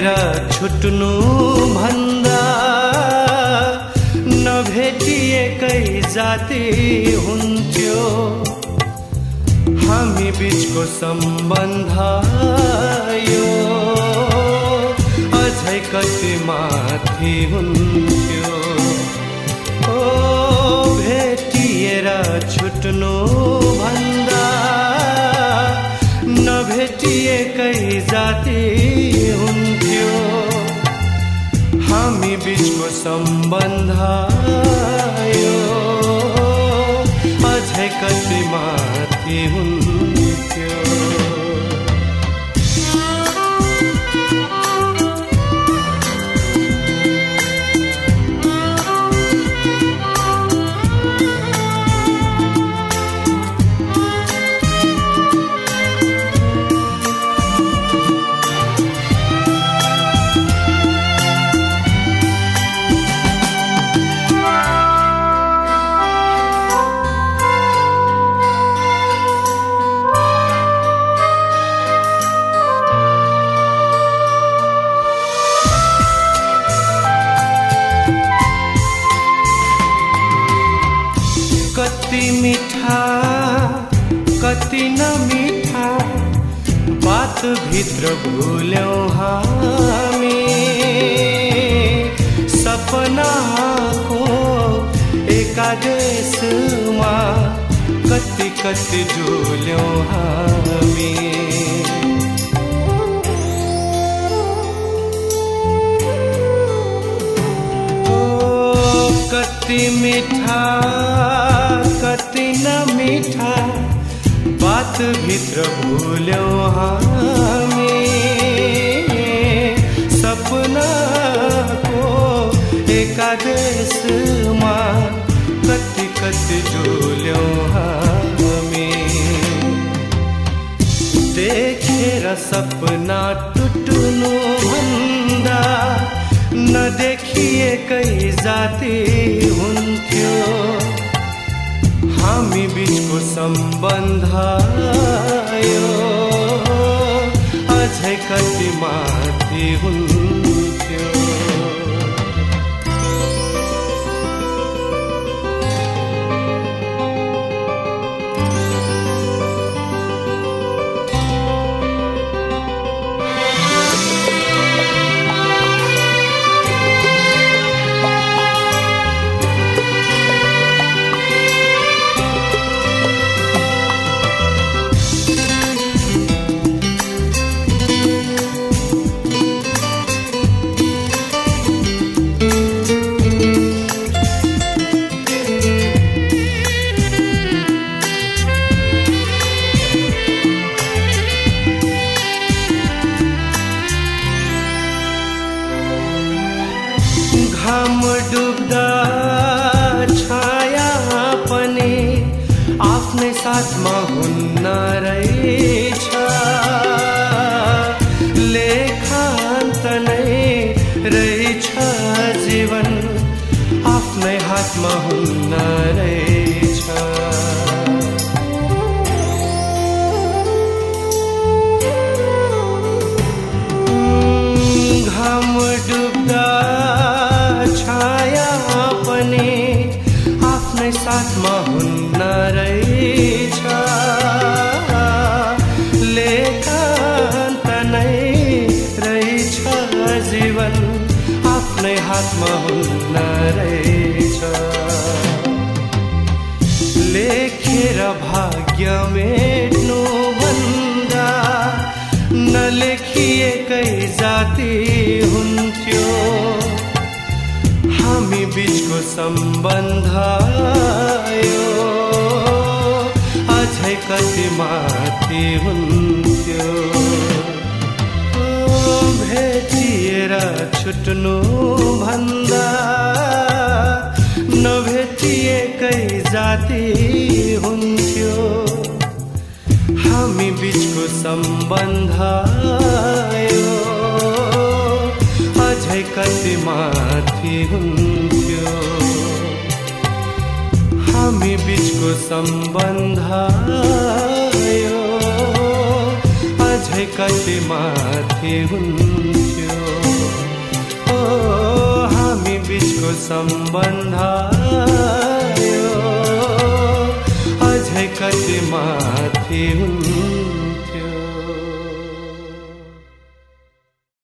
छुट्नु भन्दा नभेटिएकै जाति हुन्थ्यो। हामी बिचको सम्बन्ध यो अझै कति माथि हुन्थ्यो। ओ भेटिएर छुट्नु សម្បន្ធា बात भित्र भुल्यौँ हामी। सपनाको एकादेशमा कति कति डुल्यौँ हामी कति मिठा कति न मिठा बात भित्र भुल्यौँ हामी। सपनाको एकादेशमा कति कति डुल्यौँ हामी। देखेर सपना टुट्नु भन्दा नदेखिएकै जाति हुन्थ्यो। हामी बिचको सम्बन्ध यो अझै कति माथि हुन्थ्यो घाम डुब्दा छाया पनि आफ्नै साथमा हुन्न रहेछ आफ्नै हातमा हुन्न रहेछ। लेखेर भाग्य मेट्नु भन्दा नलेखिएकै जाति हुन्थ्यो। हामी बिचको सम्बन्ध अझै कति माथि हुन्थ्यो। भेटिएर छुट्नु हुन्थ्यो। हामी बिचको सम्बन्ध अझै कति माथि हुन्थ्यो। हामी बिचको सम्बन्ध अझै कति माथि हुन्थ्यो। हामी बिचको सम्बन्ध यो